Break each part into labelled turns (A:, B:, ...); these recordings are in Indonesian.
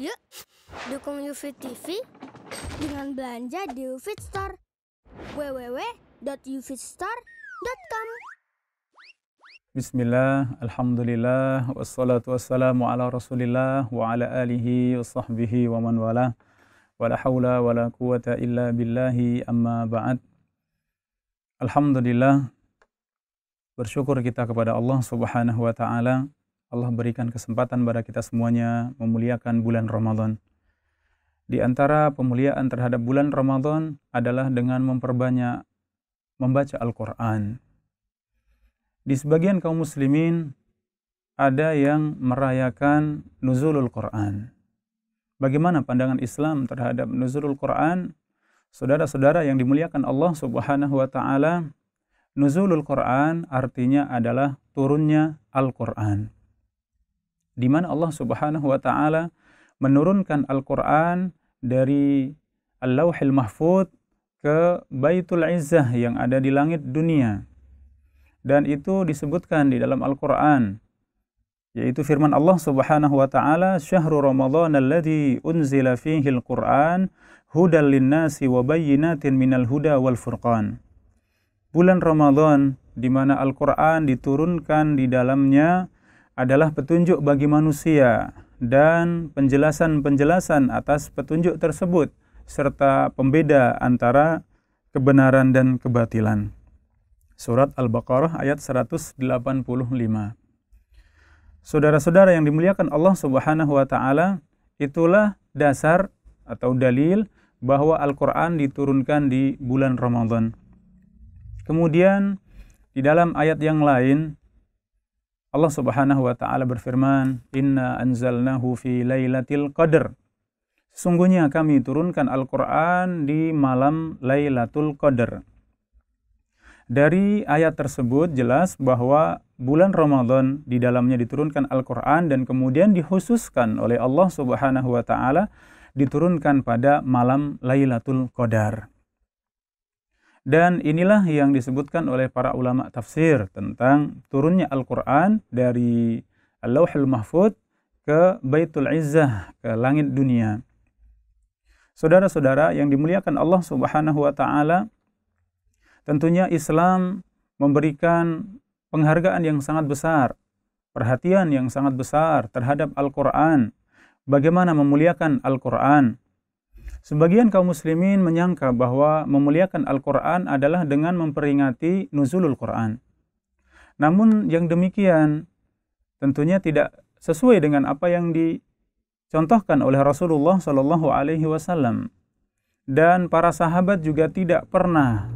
A: Yuk, dukung UFIT TV dengan belanja di UFIT Store. www.ufitstore.com
B: Bismillah, Alhamdulillah, wassalatu wassalamu ala rasulillah wa ala alihi wa sahbihi wa man wala. Wa la hawla wa la quwata illa billahi amma ba'd. Alhamdulillah bersyukur kita kepada Allah subhanahu wa ta'ala Allah berikan kesempatan pada kita semuanya memuliakan bulan Ramadan di antara pemuliaan terhadap bulan Ramadan adalah dengan memperbanyak membaca Al-Quran di sebagian kaum muslimin ada yang merayakan nuzulul Quran. Bagaimana pandangan Islam terhadap nuzulul Quran? Saudara-saudara yang dimuliakan Allah Subhanahu wa taala, nuzulul Quran artinya adalah turunnya Al-Quran. Di mana Allah Subhanahu wa taala menurunkan Al-Quran dari Al-Lauhil Mahfud ke Baitul Izzah yang ada di langit dunia. Dan itu disebutkan di dalam Al-Qur'an yaitu firman Allah Subhanahu wa taala syahrul ramadhan alladzi unzila fihi al-Qur'an hudal linnasi wa bayyinatin minal huda wal furqan. Bulan Ramadan di mana Al-Qur'an diturunkan di dalamnya adalah petunjuk bagi manusia dan penjelasan-penjelasan atas petunjuk tersebut serta pembeda antara kebenaran dan kebatilan. Surat Al-Baqarah ayat 185. Saudara-saudara yang dimuliakan Allah Subhanahu wa taala, itulah dasar atau dalil bahwa Al-Qur'an diturunkan di bulan Ramadan. Kemudian di dalam ayat yang lain Allah Subhanahu wa taala berfirman, "Inna anzalnahu fi lailatul qadr." Sesungguhnya kami turunkan Al-Qur'an di malam Lailatul Qadar. Dari ayat tersebut jelas bahwa bulan Ramadan di dalamnya diturunkan Al-Qur'an dan kemudian dikhususkan oleh Allah Subhanahu wa taala diturunkan pada malam Lailatul Qadar. Dan inilah yang disebutkan oleh para ulama tafsir tentang turunnya Al-Qur'an dari Al-Lauhul Mahfud ke Baitul Izzah, ke langit dunia. Saudara-saudara yang dimuliakan Allah Subhanahu wa taala, Tentunya Islam memberikan penghargaan yang sangat besar, perhatian yang sangat besar terhadap Al-Quran. Bagaimana memuliakan Al-Quran? Sebagian kaum muslimin menyangka bahwa memuliakan Al-Quran adalah dengan memperingati nuzulul Quran. Namun yang demikian tentunya tidak sesuai dengan apa yang dicontohkan oleh Rasulullah Shallallahu Alaihi Wasallam dan para sahabat juga tidak pernah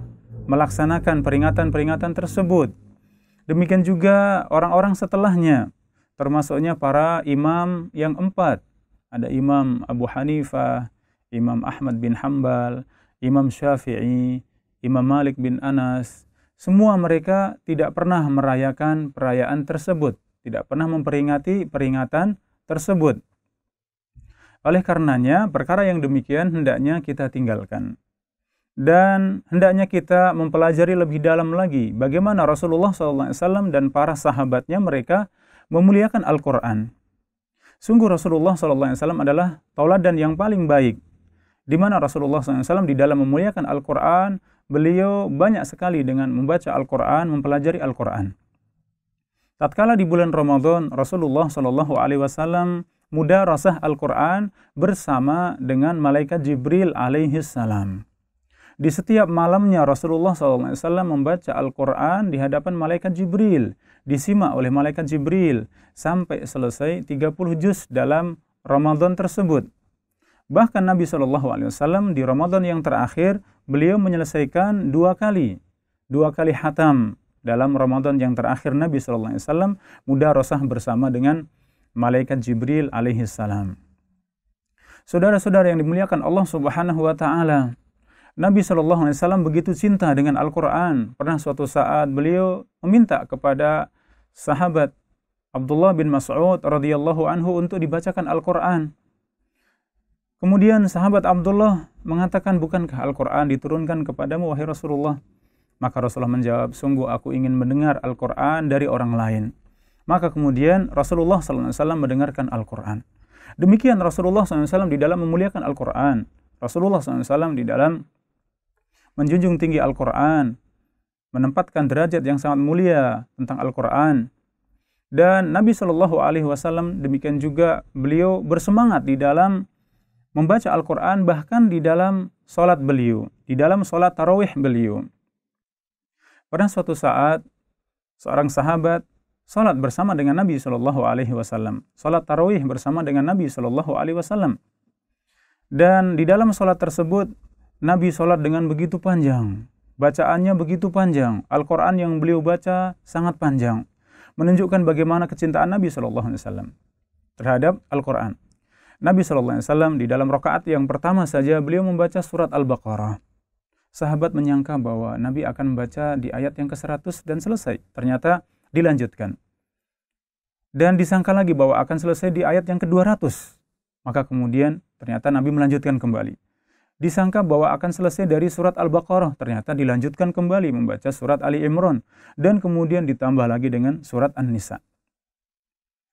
B: melaksanakan peringatan-peringatan tersebut. Demikian juga orang-orang setelahnya, termasuknya para imam yang empat. Ada Imam Abu Hanifah, Imam Ahmad bin Hambal, Imam Syafi'i, Imam Malik bin Anas. Semua mereka tidak pernah merayakan perayaan tersebut, tidak pernah memperingati peringatan tersebut. Oleh karenanya, perkara yang demikian hendaknya kita tinggalkan dan hendaknya kita mempelajari lebih dalam lagi bagaimana Rasulullah SAW dan para sahabatnya mereka memuliakan Al-Quran. Sungguh Rasulullah SAW adalah tauladan yang paling baik. Di mana Rasulullah SAW di dalam memuliakan Al-Quran, beliau banyak sekali dengan membaca Al-Quran, mempelajari Al-Quran. Tatkala di bulan Ramadan, Rasulullah SAW mudah rasah Al-Quran bersama dengan malaikat Jibril alaihi salam. Di setiap malamnya Rasulullah SAW membaca Al-Quran di hadapan malaikat Jibril. Disimak oleh malaikat Jibril sampai selesai 30 juz dalam Ramadan tersebut. Bahkan Nabi SAW di Ramadan yang terakhir beliau menyelesaikan dua kali. Dua kali hatam dalam Ramadan yang terakhir Nabi SAW mudah rosah bersama dengan malaikat Jibril alaihi salam. Saudara-saudara yang dimuliakan Allah Subhanahu wa taala, Nabi Shallallahu Alaihi Wasallam begitu cinta dengan Al-Quran. Pernah suatu saat beliau meminta kepada sahabat Abdullah bin Mas'ud radhiyallahu anhu untuk dibacakan Al-Quran. Kemudian sahabat Abdullah mengatakan, bukankah Al-Quran diturunkan kepadamu wahai Rasulullah? Maka Rasulullah menjawab, sungguh aku ingin mendengar Al-Quran dari orang lain. Maka kemudian Rasulullah SAW mendengarkan Al-Quran. Demikian Rasulullah SAW di dalam memuliakan Al-Quran. Rasulullah SAW di dalam menjunjung tinggi Al-Quran, menempatkan derajat yang sangat mulia tentang Al-Quran. Dan Nabi Wasallam demikian juga beliau bersemangat di dalam membaca Al-Quran bahkan di dalam sholat beliau, di dalam sholat tarawih beliau. Pada suatu saat seorang sahabat sholat bersama dengan Nabi Shallallahu Alaihi Wasallam, sholat tarawih bersama dengan Nabi Shallallahu Alaihi Wasallam. Dan di dalam sholat tersebut Nabi sholat dengan begitu panjang, bacaannya begitu panjang, Al-Quran yang beliau baca sangat panjang, menunjukkan bagaimana kecintaan Nabi Shallallahu Alaihi Wasallam terhadap Al-Quran. Nabi Wasallam di dalam rakaat yang pertama saja beliau membaca surat Al-Baqarah. Sahabat menyangka bahwa Nabi akan membaca di ayat yang ke-100 dan selesai. Ternyata dilanjutkan. Dan disangka lagi bahwa akan selesai di ayat yang ke-200. Maka kemudian ternyata Nabi melanjutkan kembali. Disangka bahwa akan selesai dari surat Al-Baqarah, ternyata dilanjutkan kembali membaca surat Ali Imran dan kemudian ditambah lagi dengan surat An-Nisa.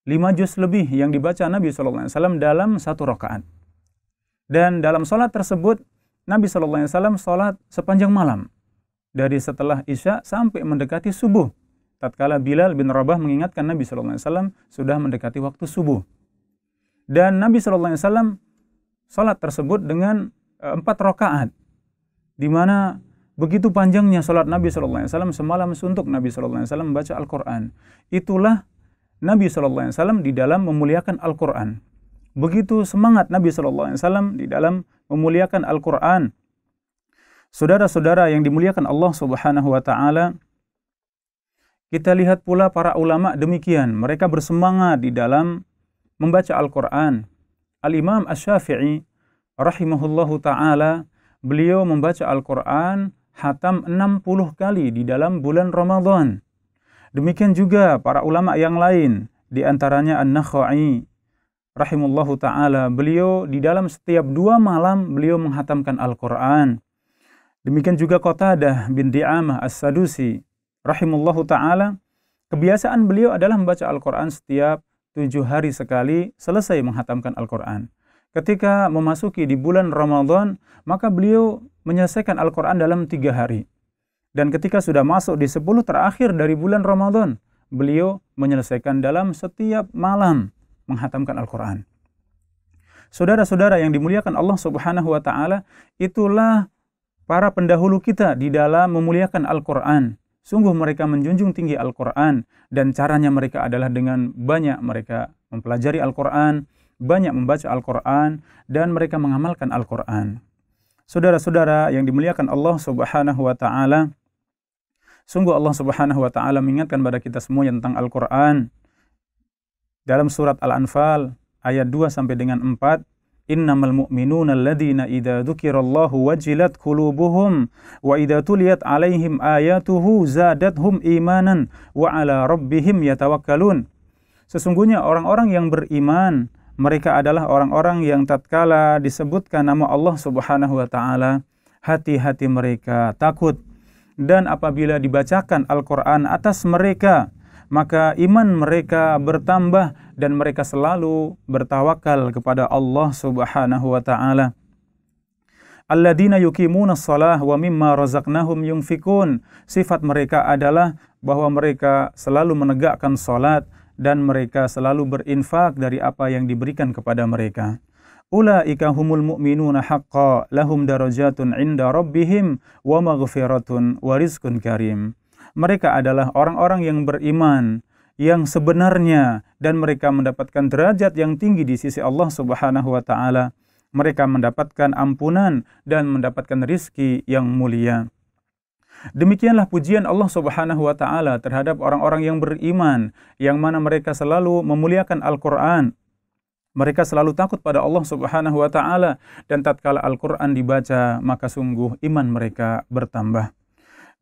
B: Lima juz lebih yang dibaca Nabi SAW dalam satu rakaat. Dan dalam sholat tersebut, Nabi SAW sholat sepanjang malam. Dari setelah Isya sampai mendekati subuh tatkala Bilal bin Rabah mengingatkan Nabi SAW sudah mendekati waktu subuh. Dan Nabi SAW salat tersebut dengan e, empat rakaat, di mana begitu panjangnya salat Nabi SAW semalam suntuk Nabi SAW membaca Al-Quran. Itulah Nabi SAW di dalam memuliakan Al-Quran. Begitu semangat Nabi SAW di dalam memuliakan Al-Quran. Saudara-saudara yang dimuliakan Allah Subhanahu wa taala, kita lihat pula para ulama demikian, mereka bersemangat di dalam membaca Al-Quran. Al-Imam Ash-Syafi'i rahimahullahu ta'ala, beliau membaca Al-Quran hatam 60 kali di dalam bulan Ramadan. Demikian juga para ulama yang lain, di antaranya An-Nakhai rahimahullahu ta'ala, beliau di dalam setiap dua malam beliau menghatamkan Al-Quran. Demikian juga Qatadah bin Di'amah As-Sadusi rahimullahu taala, kebiasaan beliau adalah membaca Al-Quran setiap tujuh hari sekali selesai menghatamkan Al-Quran. Ketika memasuki di bulan Ramadan, maka beliau menyelesaikan Al-Quran dalam tiga hari. Dan ketika sudah masuk di sepuluh terakhir dari bulan Ramadan, beliau menyelesaikan dalam setiap malam menghatamkan Al-Quran. Saudara-saudara yang dimuliakan Allah Subhanahu wa taala, itulah para pendahulu kita di dalam memuliakan Al-Quran. Sungguh mereka menjunjung tinggi Al-Quran dan caranya mereka adalah dengan banyak mereka mempelajari Al-Quran, banyak membaca Al-Quran, dan mereka mengamalkan Al-Quran. Saudara-saudara yang dimuliakan Allah Subhanahu wa Ta'ala, sungguh Allah Subhanahu wa Ta'ala mengingatkan pada kita semua tentang Al-Quran. Dalam surat Al-Anfal ayat 2 sampai dengan 4, innamal mu'minuna alladhina idza dzukirallahu wajilat qulubuhum wa idza tuliyat alaihim ayatuhu zadathum imanan wa ala rabbihim yatawakkalun sesungguhnya orang-orang yang beriman mereka adalah orang-orang yang tatkala disebutkan nama Allah Subhanahu wa taala hati-hati mereka takut dan apabila dibacakan Al-Qur'an atas mereka maka iman mereka bertambah dan mereka selalu bertawakal kepada Allah Subhanahu wa taala. Alladzina yuqimuna shalah wa mimma razaqnahum yunfikun. Sifat mereka adalah bahwa mereka selalu menegakkan salat dan mereka selalu berinfak dari apa yang diberikan kepada mereka. Ulaika humul mu'minuna haqqa lahum darajatun inda rabbihim wa maghfiratun wa rizqun karim mereka adalah orang-orang yang beriman yang sebenarnya dan mereka mendapatkan derajat yang tinggi di sisi Allah Subhanahu wa taala. Mereka mendapatkan ampunan dan mendapatkan rizki yang mulia. Demikianlah pujian Allah Subhanahu wa taala terhadap orang-orang yang beriman yang mana mereka selalu memuliakan Al-Qur'an. Mereka selalu takut pada Allah Subhanahu wa taala dan tatkala Al-Qur'an dibaca maka sungguh iman mereka bertambah.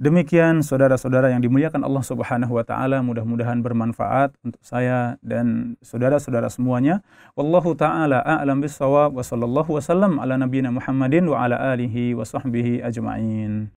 B: Demikian saudara-saudara yang dimuliakan Allah Subhanahu wa taala, mudah-mudahan bermanfaat untuk saya dan saudara-saudara semuanya. Wallahu taala a'lam bissawab wa sallallahu wasallam ala nabiyyina Muhammadin wa ala alihi wa sahbihi ajma'in.